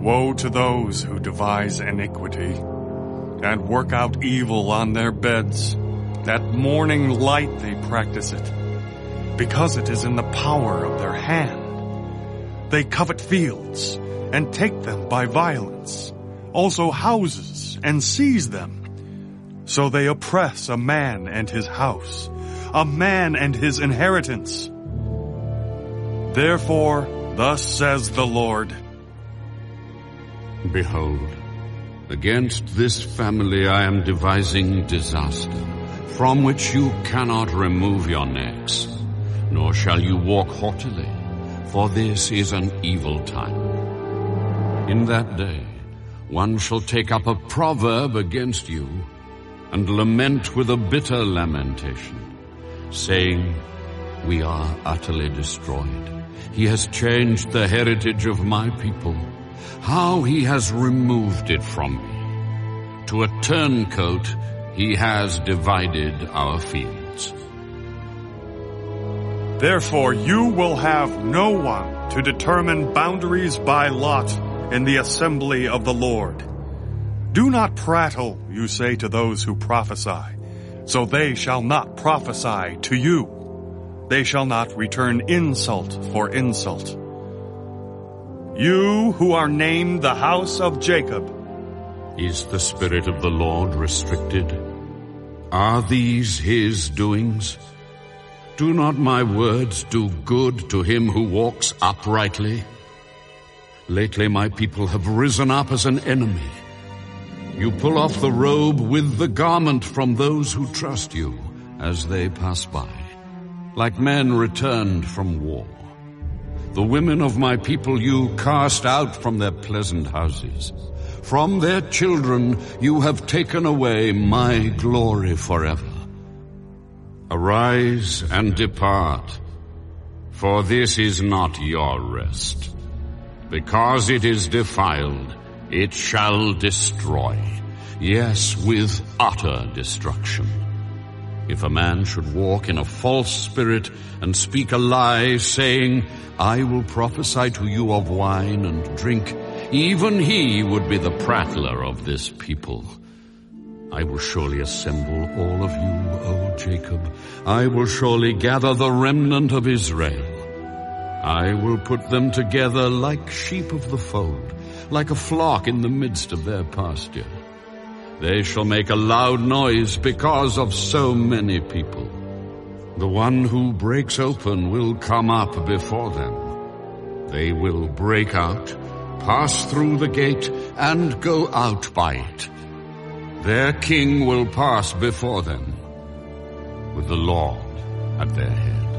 Woe to those who devise iniquity and work out evil on their beds. At morning light they practice it, because it is in the power of their hand. They covet fields and take them by violence, also houses and seize them. So they oppress a man and his house, a man and his inheritance. Therefore, thus says the Lord, Behold, against this family I am devising disaster, from which you cannot remove your necks, nor shall you walk haughtily, for this is an evil time. In that day, one shall take up a proverb against you, and lament with a bitter lamentation, saying, We are utterly destroyed. He has changed the heritage of my people. How he has removed it from me. To a turncoat, he has divided our fields. Therefore you will have no one to determine boundaries by lot in the assembly of the Lord. Do not prattle, you say to those who prophesy, so they shall not prophesy to you. They shall not return insult for insult. You who are named the house of Jacob, Is the Spirit of the Lord restricted? Are these his doings? Do not my words do good to him who walks uprightly? Lately my people have risen up as an enemy. You pull off the robe with the garment from those who trust you as they pass by, like men returned from war. The women of my people you cast out from their pleasant houses. From their children you have taken away my glory forever. Arise and depart, for this is not your rest. Because it is defiled, it shall destroy. Yes, with utter destruction. If a man should walk in a false spirit and speak a lie, saying, I will prophesy to you of wine and drink, even he would be the prattler of this people. I will surely assemble all of you, O Jacob. I will surely gather the remnant of Israel. I will put them together like sheep of the fold, like a flock in the midst of their pasture. They shall make a loud noise because of so many people. The one who breaks open will come up before them. They will break out, pass through the gate, and go out by it. Their king will pass before them, with the Lord at their head.